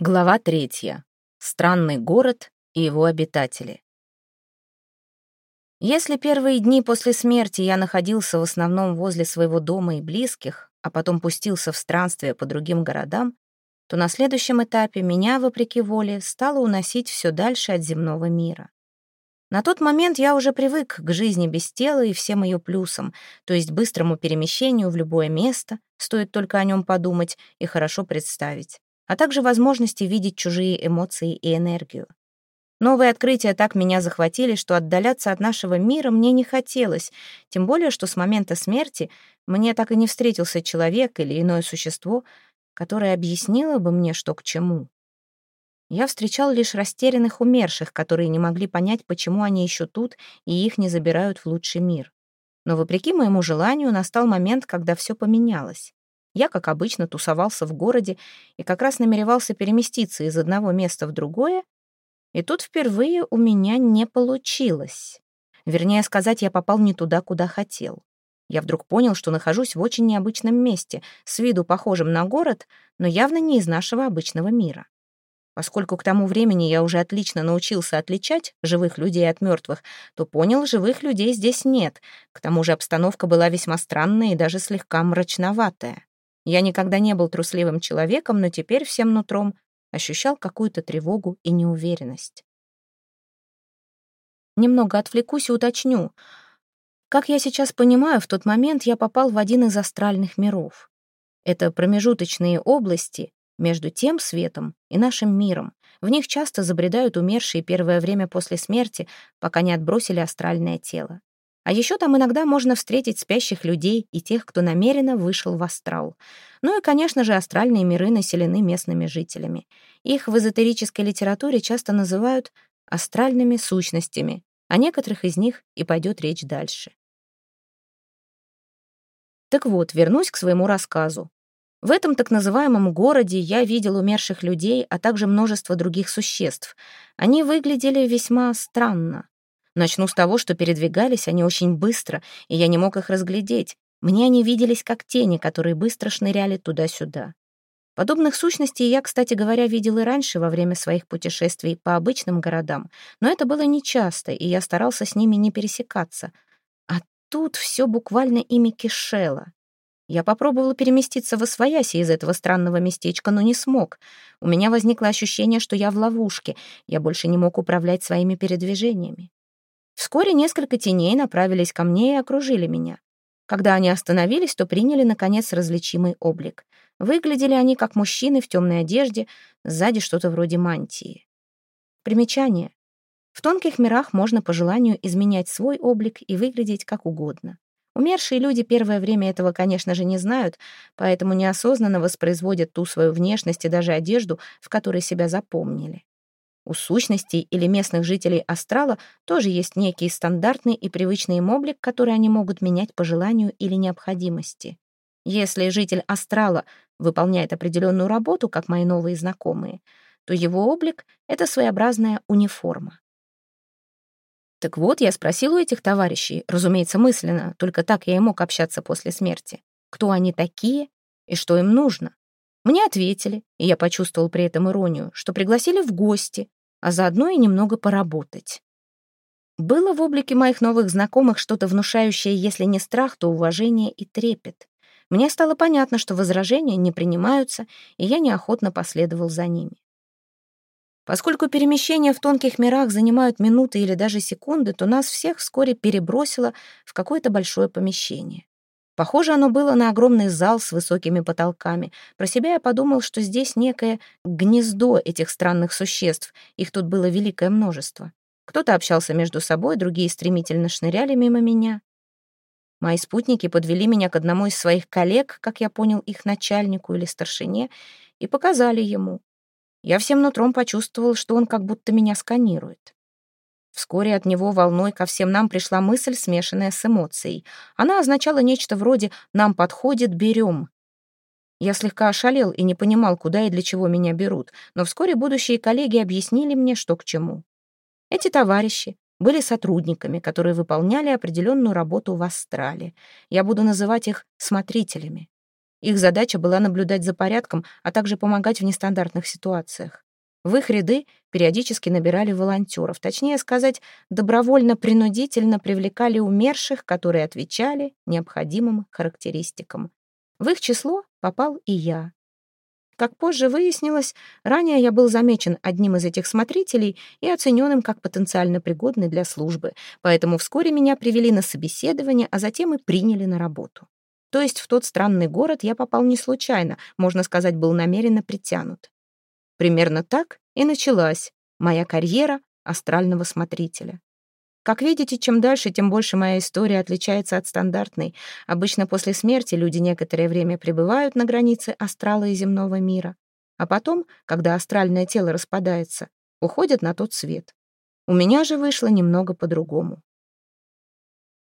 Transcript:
Глава третья. Странный город и его обитатели. Если первые дни после смерти я находился в основном возле своего дома и близких, а потом пустился в странствие по другим городам, то на следующем этапе меня, вопреки воле, стало уносить все дальше от земного мира. На тот момент я уже привык к жизни без тела и всем ее плюсам, то есть быстрому перемещению в любое место, стоит только о нем подумать и хорошо представить а также возможности видеть чужие эмоции и энергию. Новые открытия так меня захватили, что отдаляться от нашего мира мне не хотелось, тем более, что с момента смерти мне так и не встретился человек или иное существо, которое объяснило бы мне, что к чему. Я встречал лишь растерянных умерших, которые не могли понять, почему они еще тут и их не забирают в лучший мир. Но вопреки моему желанию настал момент, когда все поменялось. Я, как обычно, тусовался в городе и как раз намеревался переместиться из одного места в другое, и тут впервые у меня не получилось. Вернее сказать, я попал не туда, куда хотел. Я вдруг понял, что нахожусь в очень необычном месте, с виду похожем на город, но явно не из нашего обычного мира. Поскольку к тому времени я уже отлично научился отличать живых людей от мертвых, то понял, живых людей здесь нет. К тому же обстановка была весьма странная и даже слегка мрачноватая. Я никогда не был трусливым человеком, но теперь всем нутром ощущал какую-то тревогу и неуверенность. Немного отвлекусь и уточню. Как я сейчас понимаю, в тот момент я попал в один из астральных миров. Это промежуточные области между тем светом и нашим миром. В них часто забредают умершие первое время после смерти, пока не отбросили астральное тело. А еще там иногда можно встретить спящих людей и тех, кто намеренно вышел в астрал. Ну и, конечно же, астральные миры населены местными жителями. Их в эзотерической литературе часто называют астральными сущностями. О некоторых из них и пойдет речь дальше. Так вот, вернусь к своему рассказу. В этом так называемом городе я видел умерших людей, а также множество других существ. Они выглядели весьма странно. Начну с того, что передвигались они очень быстро, и я не мог их разглядеть. Мне они виделись как тени, которые быстро шныряли туда-сюда. Подобных сущностей я, кстати говоря, видел и раньше во время своих путешествий по обычным городам, но это было нечасто, и я старался с ними не пересекаться. А тут все буквально ими кишело. Я попробовала переместиться в Освояси из этого странного местечка, но не смог. У меня возникло ощущение, что я в ловушке, я больше не мог управлять своими передвижениями. Вскоре несколько теней направились ко мне и окружили меня. Когда они остановились, то приняли, наконец, различимый облик. Выглядели они как мужчины в темной одежде, сзади что-то вроде мантии. Примечание. В тонких мирах можно по желанию изменять свой облик и выглядеть как угодно. Умершие люди первое время этого, конечно же, не знают, поэтому неосознанно воспроизводят ту свою внешность и даже одежду, в которой себя запомнили. У сущностей или местных жителей астрала тоже есть некий стандартный и привычный им облик, который они могут менять по желанию или необходимости. Если житель астрала выполняет определенную работу, как мои новые знакомые, то его облик — это своеобразная униформа. Так вот, я спросил у этих товарищей, разумеется, мысленно, только так я и мог общаться после смерти, кто они такие и что им нужно. Мне ответили, и я почувствовал при этом иронию, что пригласили в гости, а заодно и немного поработать. Было в облике моих новых знакомых что-то внушающее, если не страх, то уважение и трепет. Мне стало понятно, что возражения не принимаются, и я неохотно последовал за ними. Поскольку перемещения в тонких мирах занимают минуты или даже секунды, то нас всех вскоре перебросило в какое-то большое помещение. Похоже, оно было на огромный зал с высокими потолками. Про себя я подумал, что здесь некое гнездо этих странных существ. Их тут было великое множество. Кто-то общался между собой, другие стремительно шныряли мимо меня. Мои спутники подвели меня к одному из своих коллег, как я понял, их начальнику или старшине, и показали ему. Я всем нутром почувствовал, что он как будто меня сканирует. Вскоре от него волной ко всем нам пришла мысль, смешанная с эмоцией. Она означала нечто вроде «нам подходит, берем». Я слегка ошалел и не понимал, куда и для чего меня берут, но вскоре будущие коллеги объяснили мне, что к чему. Эти товарищи были сотрудниками, которые выполняли определенную работу в Астрале. Я буду называть их смотрителями. Их задача была наблюдать за порядком, а также помогать в нестандартных ситуациях. В их ряды периодически набирали волонтеров, точнее сказать, добровольно-принудительно привлекали умерших, которые отвечали необходимым характеристикам. В их число попал и я. Как позже выяснилось, ранее я был замечен одним из этих смотрителей и оцененным как потенциально пригодный для службы, поэтому вскоре меня привели на собеседование, а затем и приняли на работу. То есть в тот странный город я попал не случайно, можно сказать, был намеренно притянут. Примерно так и началась моя карьера астрального смотрителя. Как видите, чем дальше, тем больше моя история отличается от стандартной. Обычно после смерти люди некоторое время пребывают на границе астрала и земного мира, а потом, когда астральное тело распадается, уходят на тот свет. У меня же вышло немного по-другому.